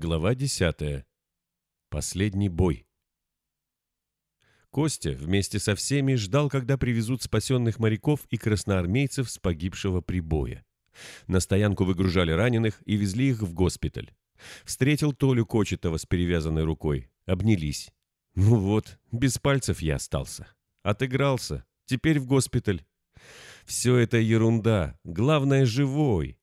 Глава 10. Последний бой. Костя вместе со всеми ждал, когда привезут спасенных моряков и красноармейцев с погибшего прибоя. На стоянку выгружали раненых и везли их в госпиталь. Встретил Толю Кочетова с перевязанной рукой. Обнялись. Ну вот, без пальцев я остался. Отыгрался. Теперь в госпиталь. Все это ерунда. Главное, живой.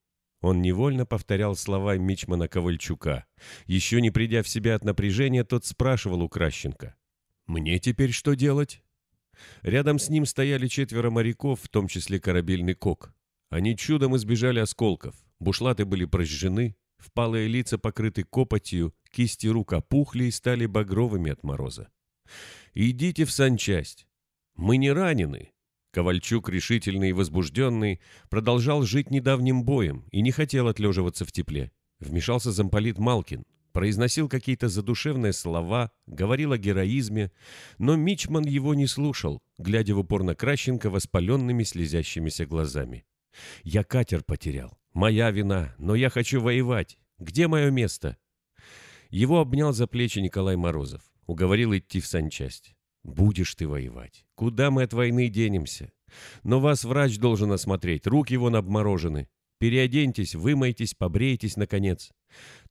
Он невольно повторял слова Мичмана Ковальчука. Еще не придя в себя от напряжения, тот спрашивал у Кращенко. «Мне теперь что делать?» Рядом с ним стояли четверо моряков, в том числе корабельный кок. Они чудом избежали осколков. Бушлаты были прожжены, впалые лица покрыты копотью, кисти рук опухли и стали багровыми от мороза. «Идите в санчасть. Мы не ранены, Ковальчук, решительный и возбужденный, продолжал жить недавним боем и не хотел отлеживаться в тепле. Вмешался замполит Малкин, произносил какие-то задушевные слова, говорил о героизме, но Мичман его не слушал, глядя в упор на Кращенко воспаленными слезящимися глазами. «Я катер потерял. Моя вина, но я хочу воевать. Где мое место?» Его обнял за плечи Николай Морозов, уговорил идти в санчасть. Будешь ты воевать. Куда мы от войны денемся? Но вас врач должен осмотреть, руки вон обморожены. Переоденьтесь, вымойтесь, побрейтесь, наконец.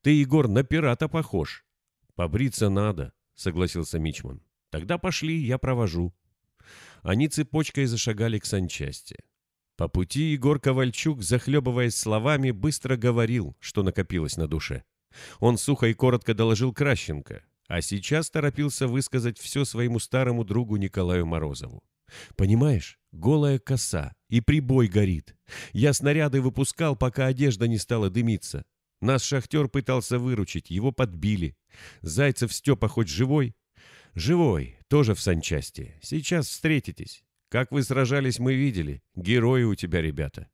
Ты, Егор, на пирата похож. Побриться надо, согласился Мичман. Тогда пошли, я провожу. Они цепочкой зашагали к санчасти. По пути Егор Ковальчук, захлебываясь словами, быстро говорил, что накопилось на душе. Он сухо и коротко доложил Кращенко, а сейчас торопился высказать все своему старому другу Николаю Морозову. «Понимаешь, голая коса, и прибой горит. Я снаряды выпускал, пока одежда не стала дымиться. Нас шахтер пытался выручить, его подбили. Зайцев Степа хоть живой?» «Живой, тоже в санчасти. Сейчас встретитесь. Как вы сражались, мы видели. Герои у тебя, ребята».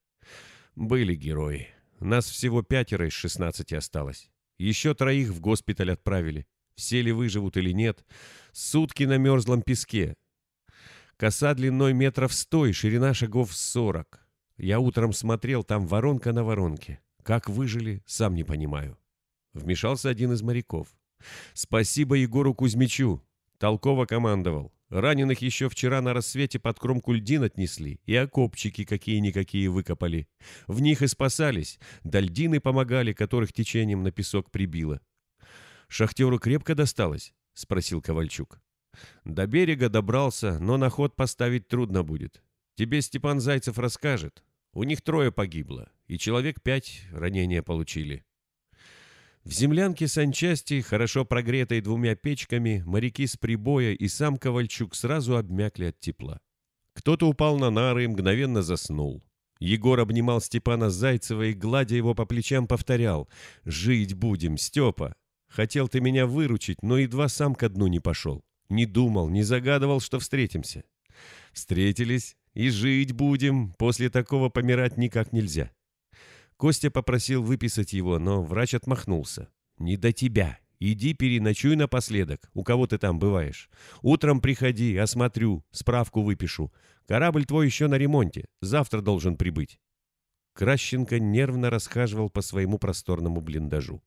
«Были герои. Нас всего пятеро из шестнадцати осталось. Еще троих в госпиталь отправили все ли выживут или нет, сутки на мерзлом песке. Коса длиной метров сто и ширина шагов сорок. Я утром смотрел, там воронка на воронке. Как выжили, сам не понимаю. Вмешался один из моряков. Спасибо Егору Кузьмичу. Толково командовал. Раненых еще вчера на рассвете под кромку льдин отнесли, и окопчики какие-никакие выкопали. В них и спасались, да льдины помогали, которых течением на песок прибило. «Шахтеру крепко досталось?» — спросил Ковальчук. «До берега добрался, но на ход поставить трудно будет. Тебе Степан Зайцев расскажет. У них трое погибло, и человек пять ранения получили». В землянке санчасти, хорошо прогретой двумя печками, моряки с прибоя и сам Ковальчук сразу обмякли от тепла. Кто-то упал на нары и мгновенно заснул. Егор обнимал Степана Зайцева и, гладя его по плечам, повторял «Жить будем, Степа! Хотел ты меня выручить, но едва сам ко дну не пошел. Не думал, не загадывал, что встретимся. Встретились и жить будем. После такого помирать никак нельзя. Костя попросил выписать его, но врач отмахнулся. «Не до тебя. Иди переночуй напоследок. У кого ты там бываешь? Утром приходи, осмотрю, справку выпишу. Корабль твой еще на ремонте. Завтра должен прибыть». Кращенко нервно расхаживал по своему просторному блиндажу.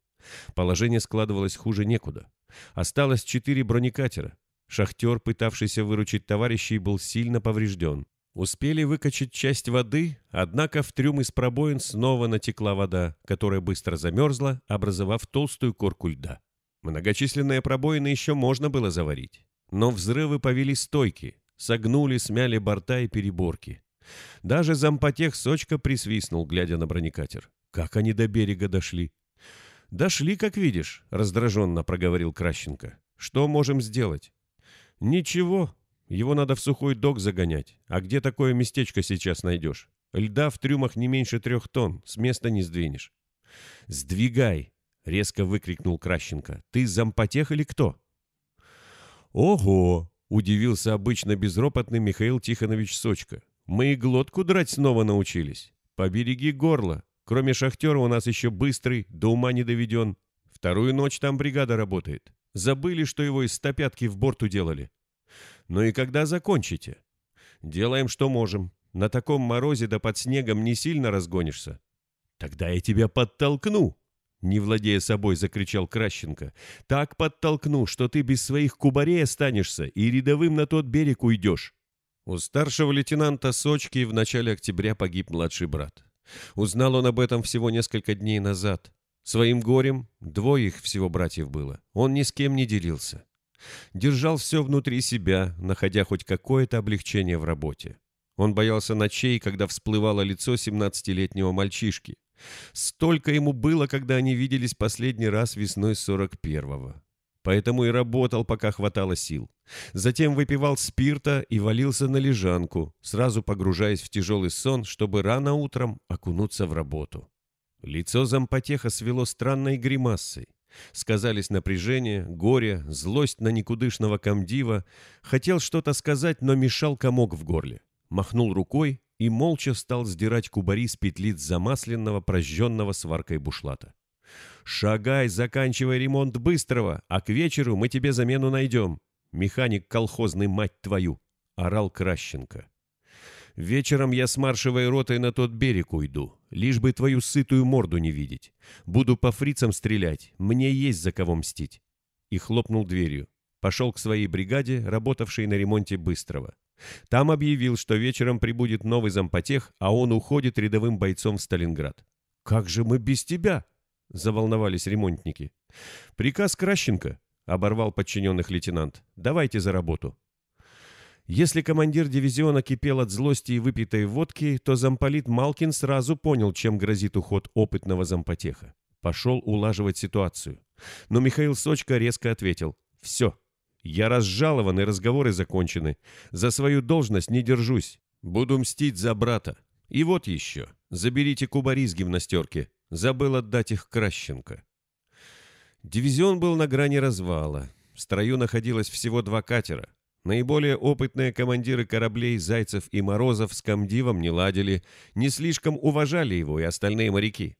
Положение складывалось хуже некуда. Осталось четыре бронекатера. Шахтер, пытавшийся выручить товарищей, был сильно поврежден. Успели выкачать часть воды, однако в трюм из пробоин снова натекла вода, которая быстро замерзла, образовав толстую корку льда. Многочисленные пробоины еще можно было заварить. Но взрывы повели стойки, согнули, смяли борта и переборки. Даже зампотех Сочка присвистнул, глядя на бронекатер. Как они до берега дошли? «Дошли, как видишь», — раздраженно проговорил Кращенко. «Что можем сделать?» «Ничего. Его надо в сухой док загонять. А где такое местечко сейчас найдешь? Льда в трюмах не меньше трех тонн, с места не сдвинешь». «Сдвигай!» — резко выкрикнул Кращенко. «Ты зампотех или кто?» «Ого!» — удивился обычно безропотный Михаил Тихонович Сочка. «Мы и глотку драть снова научились. Побереги горло. Кроме шахтера у нас еще быстрый, до ума не доведен. Вторую ночь там бригада работает. Забыли, что его из стопятки в борт уделали. Ну и когда закончите? Делаем, что можем. На таком морозе да под снегом не сильно разгонишься. Тогда я тебя подтолкну. Не владея собой, закричал Кращенко. «Так подтолкну, что ты без своих кубарей останешься и рядовым на тот берег уйдешь». У старшего лейтенанта Сочки в начале октября погиб младший брат. Узнал он об этом всего несколько дней назад. Своим горем, двое их всего братьев было, он ни с кем не делился. Держал все внутри себя, находя хоть какое-то облегчение в работе. Он боялся ночей, когда всплывало лицо семнадцатилетнего мальчишки. Столько ему было, когда они виделись последний раз весной сорок первого. Поэтому и работал, пока хватало сил. Затем выпивал спирта и валился на лежанку, сразу погружаясь в тяжелый сон, чтобы рано утром окунуться в работу. Лицо зампотеха свело странной гримасой. Сказались напряжение, горе, злость на никудышного комдива. Хотел что-то сказать, но мешал комок в горле. Махнул рукой и молча стал сдирать кубари с петлиц замасленного, прожженного сваркой бушлата. «Шагай, заканчивай ремонт быстрого, а к вечеру мы тебе замену найдем. Механик колхозный, мать твою!» — орал Кращенко. «Вечером я с маршевой ротой на тот берег уйду, лишь бы твою сытую морду не видеть. Буду по фрицам стрелять, мне есть за кого мстить». И хлопнул дверью. Пошел к своей бригаде, работавшей на ремонте Быстрого. Там объявил, что вечером прибудет новый зампотех, а он уходит рядовым бойцом в Сталинград. «Как же мы без тебя?» — заволновались ремонтники. «Приказ Кращенко», — оборвал подчиненных лейтенант. «Давайте за работу». Если командир дивизиона кипел от злости и выпитой водки, то замполит Малкин сразу понял, чем грозит уход опытного зампотеха. Пошел улаживать ситуацию. Но Михаил Сочка резко ответил. «Все, я разжалован, и разговоры закончены. За свою должность не держусь. Буду мстить за брата. И вот еще. Заберите кубари с гимнастерки. Забыл отдать их Кращенко. Дивизион был на грани развала. В строю находилось всего два катера. Наиболее опытные командиры кораблей Зайцев и Морозов с комдивом не ладили, не слишком уважали его и остальные моряки.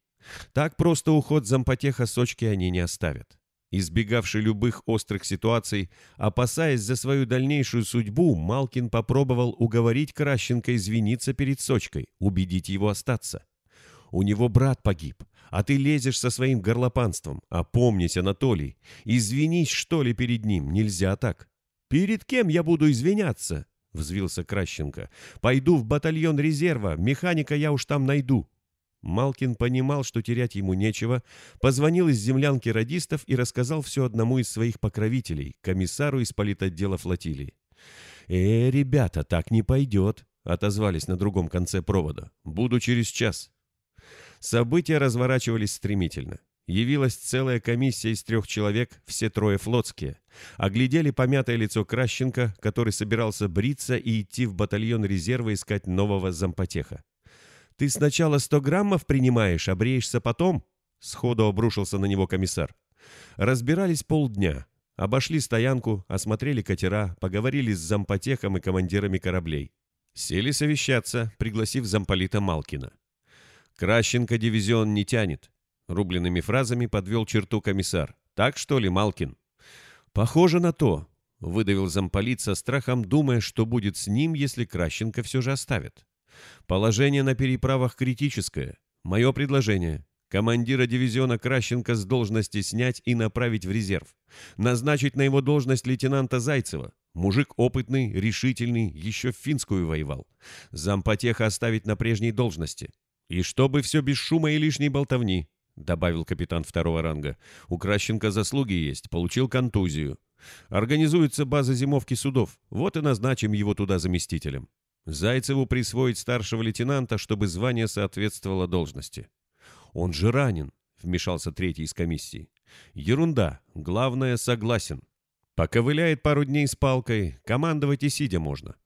Так просто уход зампотеха Сочки они не оставят. Избегавший любых острых ситуаций, опасаясь за свою дальнейшую судьбу, Малкин попробовал уговорить Кращенко извиниться перед Сочкой, убедить его остаться. «У него брат погиб, а ты лезешь со своим горлопанством. Опомнись, Анатолий, извинись, что ли, перед ним, нельзя так». «Перед кем я буду извиняться?» — взвился Кращенко. «Пойду в батальон резерва, механика я уж там найду». Малкин понимал, что терять ему нечего, позвонил из землянки радистов и рассказал все одному из своих покровителей, комиссару из политотдела флотилии. «Э, ребята, так не пойдет», — отозвались на другом конце провода. «Буду через час». События разворачивались стремительно. Явилась целая комиссия из трех человек, все трое флотские. Оглядели помятое лицо Кращенко, который собирался бриться и идти в батальон резерва искать нового зампотеха. Ты сначала сто граммов принимаешь, а потом?» Сходу обрушился на него комиссар. Разбирались полдня. Обошли стоянку, осмотрели катера, поговорили с зампотехом и командирами кораблей. Сели совещаться, пригласив замполита Малкина. «Кращенко дивизион не тянет», — рубленными фразами подвел черту комиссар. «Так что ли, Малкин?» «Похоже на то», — выдавил замполит со страхом, думая, что будет с ним, если Кращенко все же оставит. Положение на переправах критическое. Мое предложение. Командира дивизиона Кращенко с должности снять и направить в резерв. Назначить на его должность лейтенанта Зайцева. Мужик опытный, решительный, еще в финскую воевал. Зампотеха оставить на прежней должности. И чтобы все без шума и лишней болтовни, добавил капитан второго ранга. У Кращенко заслуги есть, получил контузию. Организуется база зимовки судов. Вот и назначим его туда заместителем. Зайцеву присвоить старшего лейтенанта, чтобы звание соответствовало должности. «Он же ранен», — вмешался третий из комиссии. «Ерунда. Главное, согласен. Поковыляет пару дней с палкой, командовать и сидя можно».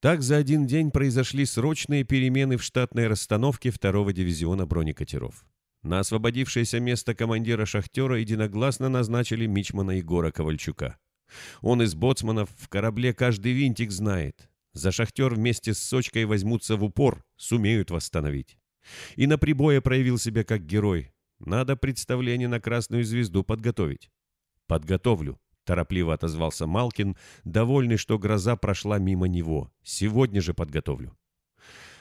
Так за один день произошли срочные перемены в штатной расстановке второго дивизиона бронекатеров. На освободившееся место командира «Шахтера» единогласно назначили мичмана Егора Ковальчука. Он из боцманов в корабле каждый винтик знает, за шахтер вместе с Сочкой возьмутся в упор, сумеют восстановить. И на прибое проявил себя как герой. Надо представление на Красную Звезду подготовить. Подготовлю, торопливо отозвался Малкин, довольный, что гроза прошла мимо него. Сегодня же подготовлю.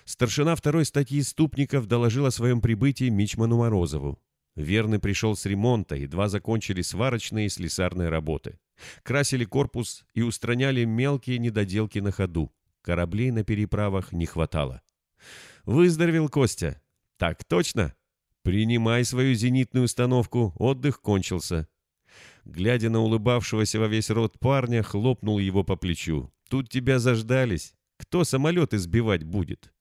Старшина второй статьи Ступников доложил о своем прибытии Мичману Морозову. Верный пришел с ремонта, едва закончили сварочные и слесарные работы. Красили корпус и устраняли мелкие недоделки на ходу. Кораблей на переправах не хватало. «Выздоровел Костя?» «Так точно?» «Принимай свою зенитную установку, отдых кончился». Глядя на улыбавшегося во весь рот парня, хлопнул его по плечу. «Тут тебя заждались. Кто самолеты сбивать будет?»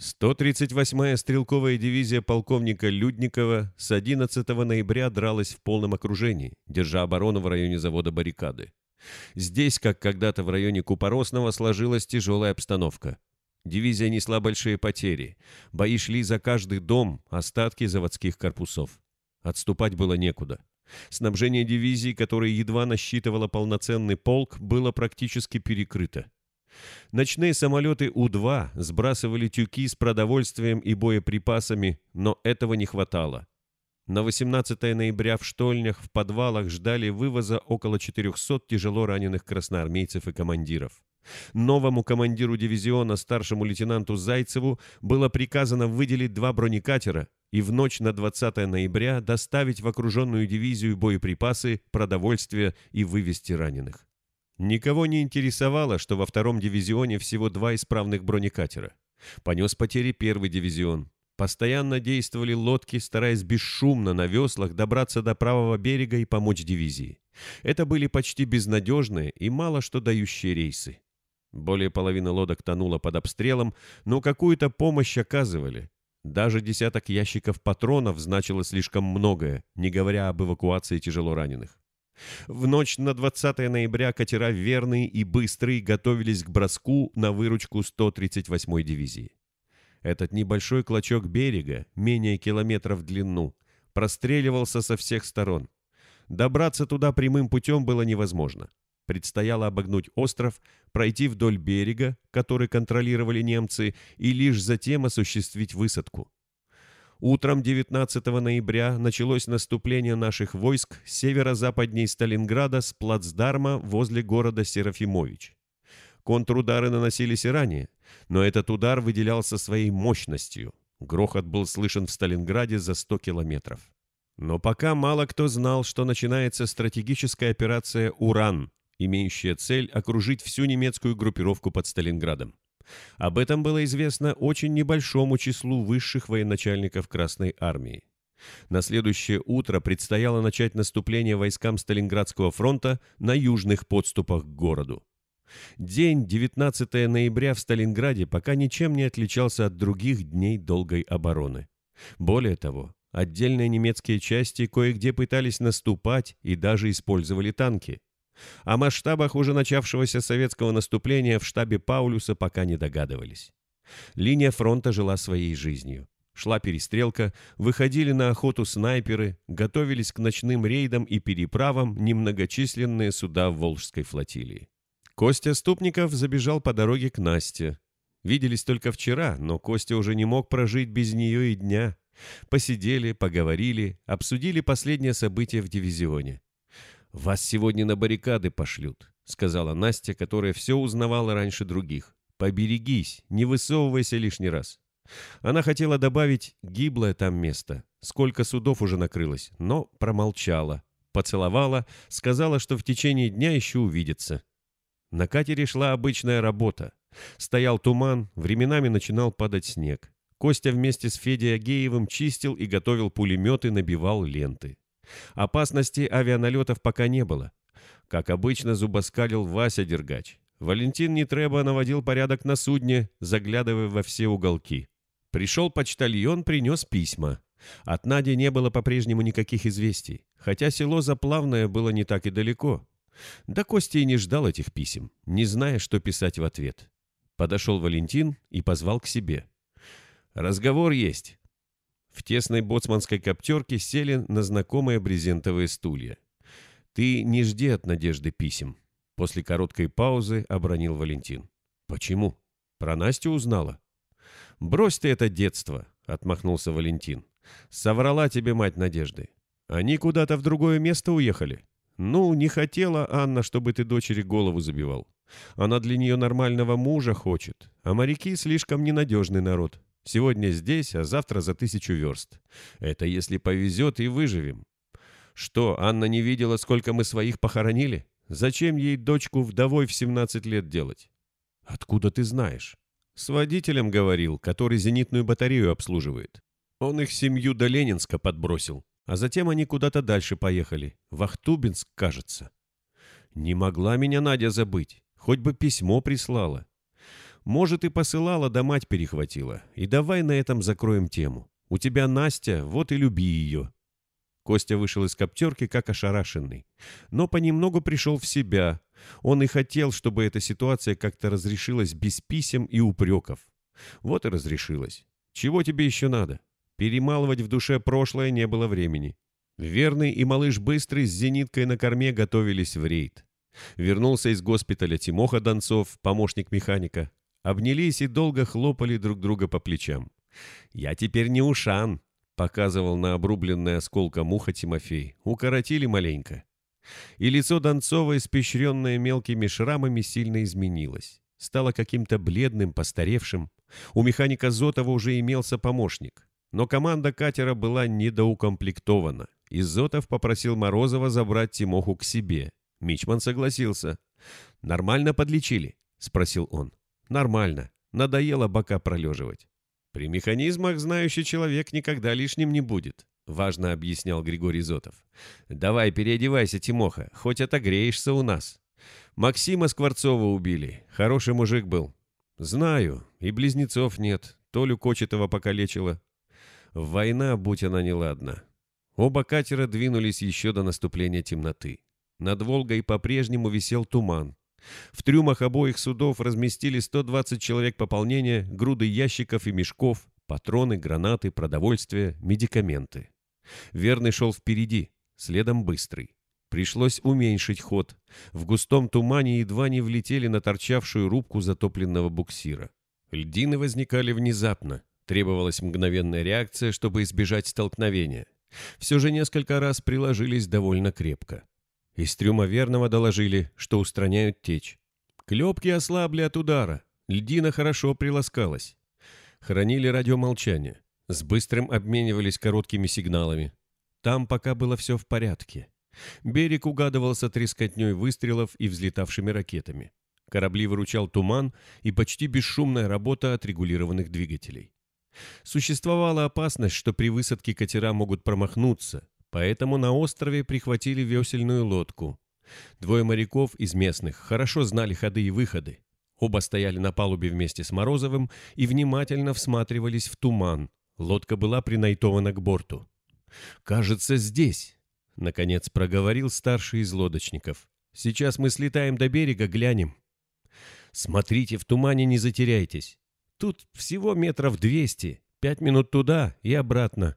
138-я стрелковая дивизия полковника Людникова с 11 ноября дралась в полном окружении, держа оборону в районе завода «Баррикады». Здесь, как когда-то в районе Купоросного, сложилась тяжелая обстановка. Дивизия несла большие потери. Бои шли за каждый дом, остатки заводских корпусов. Отступать было некуда. Снабжение дивизии, которая едва насчитывала полноценный полк, было практически перекрыто. Ночные самолеты У-2 сбрасывали тюки с продовольствием и боеприпасами, но этого не хватало. На 18 ноября в штольнях в подвалах ждали вывоза около 400 тяжело раненых красноармейцев и командиров. Новому командиру дивизиона, старшему лейтенанту Зайцеву, было приказано выделить два бронекатера и в ночь на 20 ноября доставить в окруженную дивизию боеприпасы, продовольствие и вывести раненых. Никого не интересовало, что во втором дивизионе всего два исправных бронекатера. Понес потери первый дивизион. Постоянно действовали лодки, стараясь бесшумно на веслах добраться до правого берега и помочь дивизии. Это были почти безнадежные и мало что дающие рейсы. Более половины лодок тонуло под обстрелом, но какую-то помощь оказывали. Даже десяток ящиков патронов значило слишком многое, не говоря об эвакуации тяжело раненых. В ночь на 20 ноября катера «Верный» и «Быстрый» готовились к броску на выручку 138-й дивизии. Этот небольшой клочок берега, менее километра в длину, простреливался со всех сторон. Добраться туда прямым путем было невозможно. Предстояло обогнуть остров, пройти вдоль берега, который контролировали немцы, и лишь затем осуществить высадку. Утром 19 ноября началось наступление наших войск северо-западней Сталинграда с плацдарма возле города Серафимович. Контрудары наносились и ранее, но этот удар выделялся своей мощностью. Грохот был слышен в Сталинграде за 100 километров. Но пока мало кто знал, что начинается стратегическая операция «Уран», имеющая цель окружить всю немецкую группировку под Сталинградом. Об этом было известно очень небольшому числу высших военачальников Красной Армии. На следующее утро предстояло начать наступление войскам Сталинградского фронта на южных подступах к городу. День 19 ноября в Сталинграде пока ничем не отличался от других дней долгой обороны. Более того, отдельные немецкие части кое-где пытались наступать и даже использовали танки. О масштабах уже начавшегося советского наступления в штабе Паулюса пока не догадывались. Линия фронта жила своей жизнью. Шла перестрелка, выходили на охоту снайперы, готовились к ночным рейдам и переправам немногочисленные суда Волжской флотилии. Костя Ступников забежал по дороге к Насте. Виделись только вчера, но Костя уже не мог прожить без нее и дня. Посидели, поговорили, обсудили последнее событие в дивизионе. «Вас сегодня на баррикады пошлют», — сказала Настя, которая все узнавала раньше других. «Поберегись, не высовывайся лишний раз». Она хотела добавить «гиблое там место», сколько судов уже накрылось, но промолчала. Поцеловала, сказала, что в течение дня еще увидится. На катере шла обычная работа. Стоял туман, временами начинал падать снег. Костя вместе с Федей Агеевым чистил и готовил пулеметы, набивал ленты. Опасности авианалетов пока не было. Как обычно, зубоскалил Вася Дергач. Валентин Нетреба наводил порядок на судне, заглядывая во все уголки. Пришел почтальон, принес письма. От Нади не было по-прежнему никаких известий, хотя село Заплавное было не так и далеко. Да Костя и не ждал этих писем, не зная, что писать в ответ. Подошел Валентин и позвал к себе. «Разговор есть. В тесной боцманской коптерке сели на знакомые брезентовые стулья. «Ты не жди от Надежды писем», — после короткой паузы обронил Валентин. «Почему? Про Настю узнала?» «Брось ты это детство», — отмахнулся Валентин. «Соврала тебе мать Надежды. Они куда-то в другое место уехали. Ну, не хотела Анна, чтобы ты дочери голову забивал. Она для нее нормального мужа хочет, а моряки слишком ненадежный народ. Сегодня здесь, а завтра за тысячу верст. Это если повезет и выживем. Что, Анна не видела, сколько мы своих похоронили? Зачем ей дочку вдовой в 17 лет делать? Откуда ты знаешь? С водителем говорил, который зенитную батарею обслуживает. Он их семью до Ленинска подбросил, а затем они куда-то дальше поехали. В Ахтубинск, кажется. Не могла меня Надя забыть, хоть бы письмо прислала. Может, и посылала, да мать перехватила. И давай на этом закроем тему. У тебя Настя, вот и люби ее. Костя вышел из коптерки, как ошарашенный. Но понемногу пришел в себя. Он и хотел, чтобы эта ситуация как-то разрешилась без писем и упреков. Вот и разрешилась. Чего тебе еще надо? Перемалывать в душе прошлое не было времени. Верный и малыш Быстрый с зениткой на корме готовились в рейд. Вернулся из госпиталя Тимоха Донцов, помощник механика. Обнялись и долго хлопали друг друга по плечам. «Я теперь не ушан», — показывал на обрубленное осколком уха Тимофей. «Укоротили маленько». И лицо Донцова, испещренное мелкими шрамами, сильно изменилось. Стало каким-то бледным, постаревшим. У механика Зотова уже имелся помощник. Но команда катера была недоукомплектована. И Зотов попросил Морозова забрать Тимоху к себе. Мичман согласился. «Нормально подлечили?» — спросил он. Нормально. Надоело бока пролеживать. При механизмах знающий человек никогда лишним не будет, важно объяснял Григорий Зотов. Давай переодевайся, Тимоха, хоть отогреешься у нас. Максима Скворцова убили. Хороший мужик был. Знаю, и близнецов нет. Толю Кочетова покалечила. Война, будь она неладна. Оба катера двинулись еще до наступления темноты. Над Волгой по-прежнему висел туман. В трюмах обоих судов разместили 120 человек пополнения, груды ящиков и мешков, патроны, гранаты, продовольствие, медикаменты. Верный шел впереди, следом быстрый. Пришлось уменьшить ход. В густом тумане едва не влетели на торчавшую рубку затопленного буксира. Льдины возникали внезапно. Требовалась мгновенная реакция, чтобы избежать столкновения. Все же несколько раз приложились довольно крепко. Из трюма верного доложили, что устраняют течь. Клепки ослабли от удара. Льдина хорошо приласкалась. Хранили радиомолчание. С быстрым обменивались короткими сигналами. Там пока было все в порядке. Берег угадывался трескотней выстрелов и взлетавшими ракетами. Корабли выручал туман и почти бесшумная работа отрегулированных двигателей. Существовала опасность, что при высадке катера могут промахнуться, Поэтому на острове прихватили весельную лодку. Двое моряков из местных хорошо знали ходы и выходы. Оба стояли на палубе вместе с Морозовым и внимательно всматривались в туман. Лодка была принайтована к борту. «Кажется, здесь», — наконец проговорил старший из лодочников. «Сейчас мы слетаем до берега, глянем». «Смотрите, в тумане не затеряйтесь. Тут всего метров двести, пять минут туда и обратно.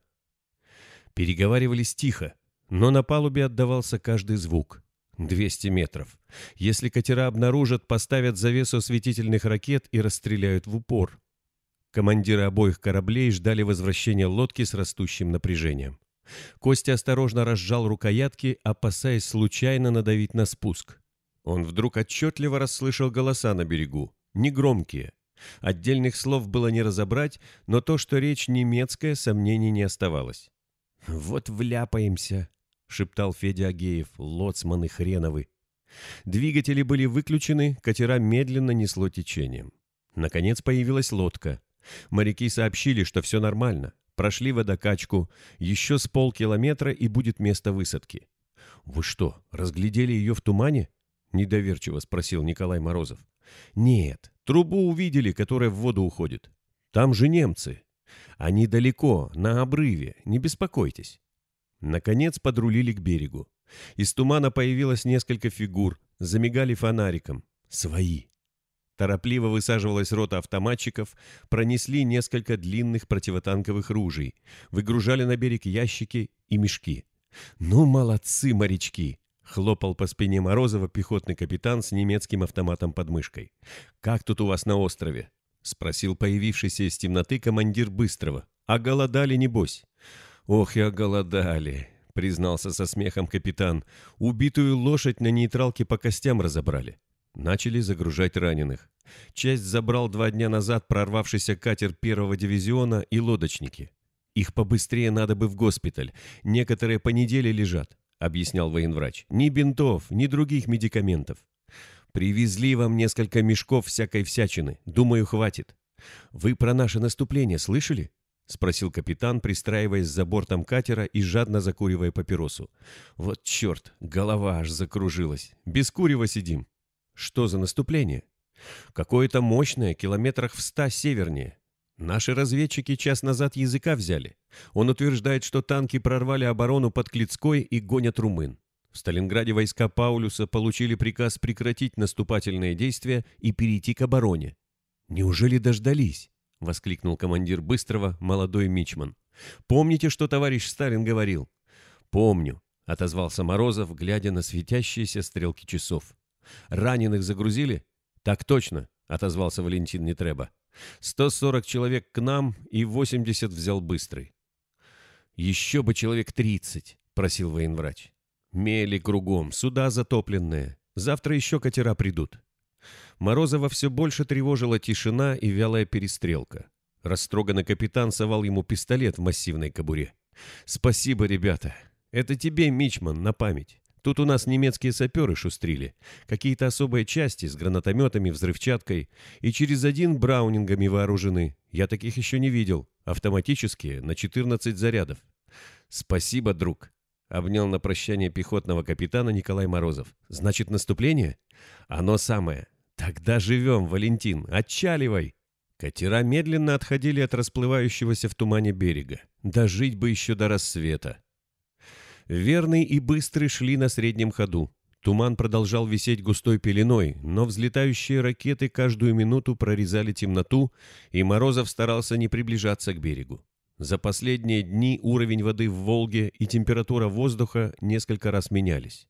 Переговаривались тихо, но на палубе отдавался каждый звук. 200 метров. Если катера обнаружат, поставят завесу осветительных ракет и расстреляют в упор. Командиры обоих кораблей ждали возвращения лодки с растущим напряжением. Костя осторожно разжал рукоятки, опасаясь случайно надавить на спуск. Он вдруг отчетливо расслышал голоса на берегу, негромкие. Отдельных слов было не разобрать, но то, что речь немецкая, сомнений не оставалось. «Вот вляпаемся», — шептал Федя Агеев, лоцманы хреновы. Двигатели были выключены, катера медленно несло течением. Наконец появилась лодка. Моряки сообщили, что все нормально. Прошли водокачку, еще с полкилометра и будет место высадки. «Вы что, разглядели ее в тумане?» — недоверчиво спросил Николай Морозов. «Нет, трубу увидели, которая в воду уходит. Там же немцы. Они далеко, на обрыве, не беспокойтесь. Наконец подрулили к берегу. Из тумана появилось несколько фигур, замигали фонариком. Свои. Торопливо высаживалась рота автоматчиков, пронесли несколько длинных противотанковых ружей, выгружали на берег ящики и мешки. «Ну, молодцы, морячки!» — хлопал по спине Морозова пехотный капитан с немецким автоматом под мышкой. «Как тут у вас на острове? — спросил появившийся из темноты командир Быстрого. «А голодали, небось?» «Ох, я голодали», — признался со смехом капитан. «Убитую лошадь на нейтралке по костям разобрали. Начали загружать раненых. Часть забрал два дня назад прорвавшийся катер первого дивизиона и лодочники. Их побыстрее надо бы в госпиталь. Некоторые по неделе лежат, объяснял военврач. Ни бинтов, ни других медикаментов. Привезли вам несколько мешков всякой всячины. Думаю, хватит. Вы про наше наступление слышали? Спросил капитан, пристраиваясь за бортом катера и жадно закуривая папиросу. Вот черт, голова аж закружилась. Без курева сидим. Что за наступление? Какое-то мощное, километрах в ста севернее. Наши разведчики час назад языка взяли. Он утверждает, что танки прорвали оборону под Клицкой и гонят румын. В Сталинграде войска Паулюса получили приказ прекратить наступательные действия и перейти к обороне. «Неужели дождались?» — воскликнул командир Быстрого, молодой Мичман. «Помните, что товарищ Сталин говорил?» «Помню», — отозвался Морозов, глядя на светящиеся стрелки часов. «Раненых загрузили?» «Так точно», — отозвался Валентин Нетреба. «Сто сорок человек к нам и восемьдесят взял быстрый». «Еще бы человек тридцать», — просил военврач. «Мели кругом, суда затопленные. Завтра еще катера придут». Морозова все больше тревожила тишина и вялая перестрелка. Растроганный капитан совал ему пистолет в массивной кобуре. «Спасибо, ребята. Это тебе, Мичман, на память. Тут у нас немецкие саперы шустрили, какие-то особые части с гранатометами, взрывчаткой, и через один браунингами вооружены. Я таких еще не видел. Автоматические, на 14 зарядов. Спасибо, друг. Обнял на прощание пехотного капитана Николай Морозов. Значит, наступление? Оно самое. Тогда живем, Валентин. Отчаливай. Катера медленно отходили от расплывающегося в тумане берега. Дожить бы еще до рассвета. Верный и Быстрый шли на среднем ходу. Туман продолжал висеть густой пеленой, но взлетающие ракеты каждую минуту прорезали темноту, и Морозов старался не приближаться к берегу. За последние дни уровень воды в Волге и температура воздуха несколько раз менялись.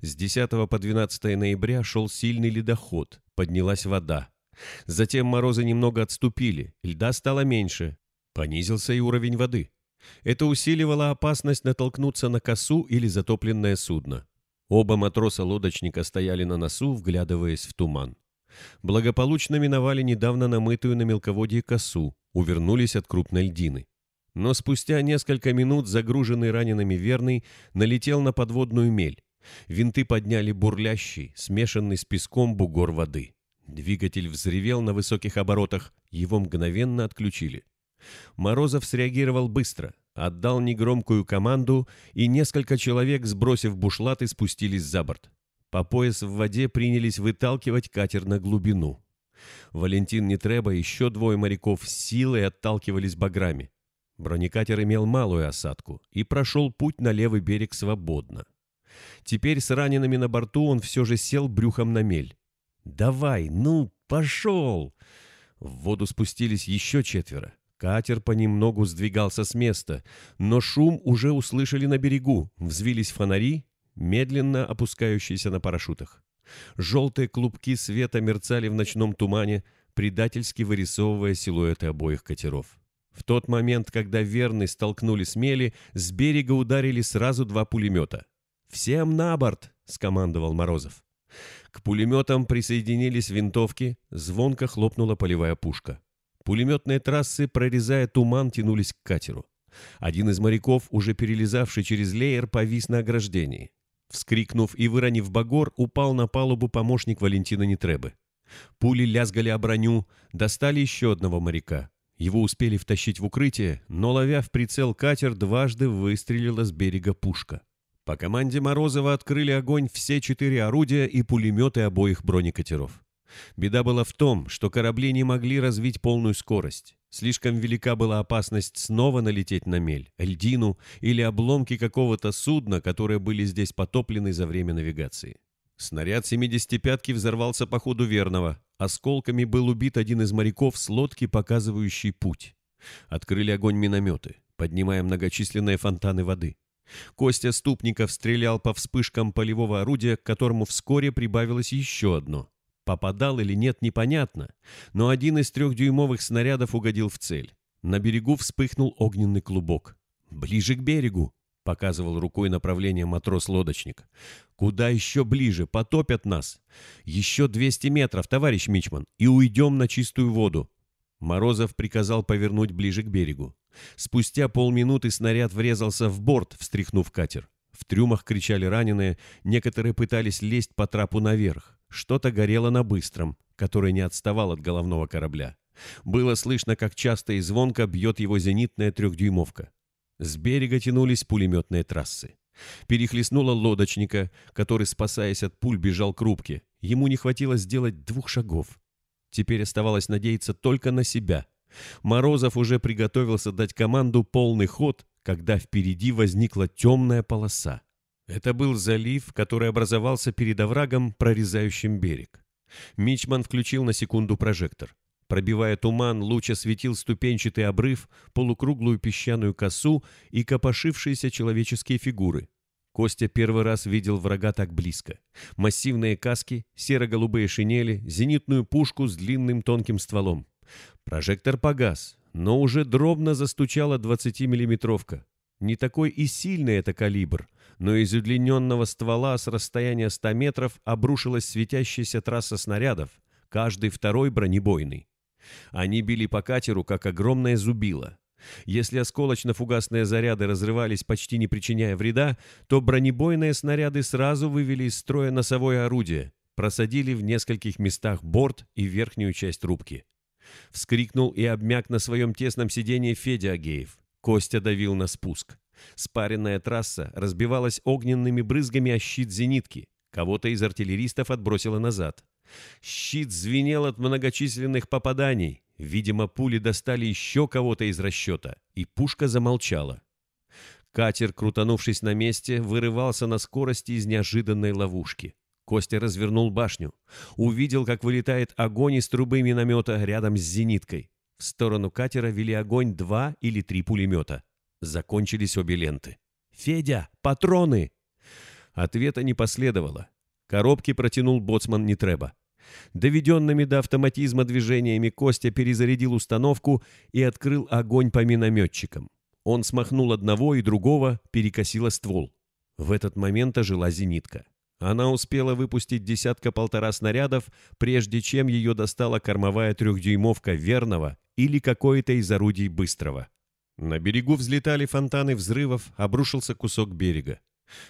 С 10 по 12 ноября шел сильный ледоход, поднялась вода. Затем морозы немного отступили, льда стало меньше, понизился и уровень воды. Это усиливало опасность натолкнуться на косу или затопленное судно. Оба матроса-лодочника стояли на носу, вглядываясь в туман. Благополучно миновали недавно намытую на мелководье косу, увернулись от крупной льдины. Но спустя несколько минут загруженный ранеными верный налетел на подводную мель. Винты подняли бурлящий, смешанный с песком бугор воды. Двигатель взревел на высоких оборотах, его мгновенно отключили. Морозов среагировал быстро, отдал негромкую команду, и несколько человек, сбросив бушлаты, спустились за борт. По пояс в воде принялись выталкивать катер на глубину. Валентин Нетреба и еще двое моряков силой отталкивались баграми. Бронекатер имел малую осадку и прошел путь на левый берег свободно. Теперь с ранеными на борту он все же сел брюхом на мель. «Давай, ну, пошел!» В воду спустились еще четверо. Катер понемногу сдвигался с места, но шум уже услышали на берегу, взвились фонари, медленно опускающиеся на парашютах. Желтые клубки света мерцали в ночном тумане, предательски вырисовывая силуэты обоих катеров. В тот момент, когда верный столкнули с с берега ударили сразу два пулемета. «Всем на борт!» — скомандовал Морозов. К пулеметам присоединились винтовки, звонко хлопнула полевая пушка. Пулеметные трассы, прорезая туман, тянулись к катеру. Один из моряков, уже перелезавший через леер, повис на ограждении. Вскрикнув и выронив багор, упал на палубу помощник Валентина Нетребы. Пули лязгали о броню, достали еще одного моряка. Его успели втащить в укрытие, но, ловя в прицел катер, дважды выстрелила с берега пушка. По команде Морозова открыли огонь все четыре орудия и пулеметы обоих бронекатеров. Беда была в том, что корабли не могли развить полную скорость. Слишком велика была опасность снова налететь на мель, льдину или обломки какого-то судна, которые были здесь потоплены за время навигации. Снаряд 75-ки взорвался по ходу верного. Осколками был убит один из моряков с лодки, показывающий путь. Открыли огонь минометы, поднимая многочисленные фонтаны воды. Костя Ступников стрелял по вспышкам полевого орудия, к которому вскоре прибавилось еще одно. Попадал или нет, непонятно, но один из трехдюймовых снарядов угодил в цель. На берегу вспыхнул огненный клубок. «Ближе к берегу!» показывал рукой направление матрос-лодочник. «Куда еще ближе? Потопят нас! Еще 200 метров, товарищ Мичман, и уйдем на чистую воду!» Морозов приказал повернуть ближе к берегу. Спустя полминуты снаряд врезался в борт, встряхнув катер. В трюмах кричали раненые, некоторые пытались лезть по трапу наверх. Что-то горело на быстром, который не отставал от головного корабля. Было слышно, как часто и звонко бьет его зенитная трехдюймовка. С берега тянулись пулеметные трассы. Перехлестнуло лодочника, который, спасаясь от пуль, бежал к рубке. Ему не хватило сделать двух шагов. Теперь оставалось надеяться только на себя. Морозов уже приготовился дать команду полный ход, когда впереди возникла темная полоса. Это был залив, который образовался перед оврагом, прорезающим берег. Мичман включил на секунду прожектор. Пробивая туман, луч осветил ступенчатый обрыв, полукруглую песчаную косу и копошившиеся человеческие фигуры. Костя первый раз видел врага так близко. Массивные каски, серо-голубые шинели, зенитную пушку с длинным тонким стволом. Прожектор погас, но уже дробно застучала 20-миллиметровка. Не такой и сильный это калибр, но из удлиненного ствола с расстояния 100 метров обрушилась светящаяся трасса снарядов, каждый второй бронебойный. Они били по катеру, как огромное зубило. Если осколочно-фугасные заряды разрывались, почти не причиняя вреда, то бронебойные снаряды сразу вывели из строя носовое орудие, просадили в нескольких местах борт и верхнюю часть рубки. Вскрикнул и обмяк на своем тесном сиденье Федя Агеев. Костя давил на спуск. Спаренная трасса разбивалась огненными брызгами о щит зенитки. Кого-то из артиллеристов отбросило назад. Щит звенел от многочисленных попаданий. Видимо, пули достали еще кого-то из расчета, и пушка замолчала. Катер, крутанувшись на месте, вырывался на скорости из неожиданной ловушки. Костя развернул башню. Увидел, как вылетает огонь из трубы миномета рядом с зениткой. В сторону катера вели огонь два или три пулемета. Закончились обе ленты. «Федя, патроны!» Ответа не последовало. Коробки протянул боцман Нетреба. Доведенными до автоматизма движениями Костя перезарядил установку и открыл огонь по минометчикам. Он смахнул одного и другого, перекосило ствол. В этот момент ожила зенитка. Она успела выпустить десятка-полтора снарядов, прежде чем ее достала кормовая трехдюймовка верного или какое-то из орудий быстрого. На берегу взлетали фонтаны взрывов, обрушился кусок берега.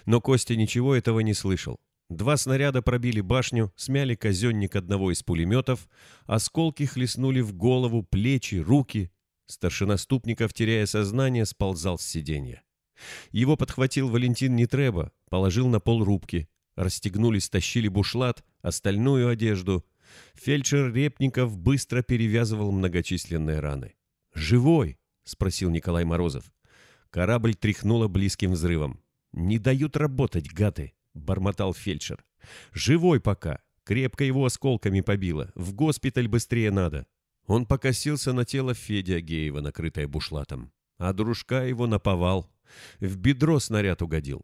Но Костя ничего этого не слышал. Два снаряда пробили башню, смяли казенник одного из пулеметов, осколки хлестнули в голову, плечи, руки. Старшина Ступников, теряя сознание, сползал с сиденья. Его подхватил Валентин Нетреба, положил на пол рубки. Расстегнули, стащили бушлат, остальную одежду. Фельдшер Репников быстро перевязывал многочисленные раны. «Живой?» — спросил Николай Морозов. Корабль тряхнуло близким взрывом. «Не дают работать, гады!» — бормотал фельдшер. «Живой пока. Крепко его осколками побило. В госпиталь быстрее надо». Он покосился на тело Феди Агеева, накрытое бушлатом. А дружка его наповал. В бедро снаряд угодил.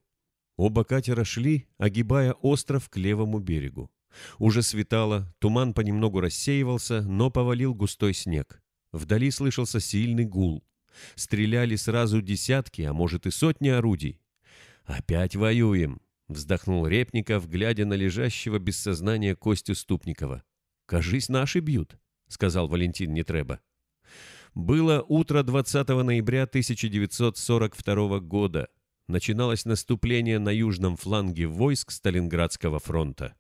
Оба катера шли, огибая остров к левому берегу. Уже светало, туман понемногу рассеивался, но повалил густой снег. Вдали слышался сильный гул. Стреляли сразу десятки, а может и сотни орудий. «Опять воюем», Вздохнул Репников, глядя на лежащего без сознания Костю Ступникова. «Кажись, наши бьют», — сказал Валентин Нетреба. Было утро 20 ноября 1942 года. Начиналось наступление на южном фланге войск Сталинградского фронта.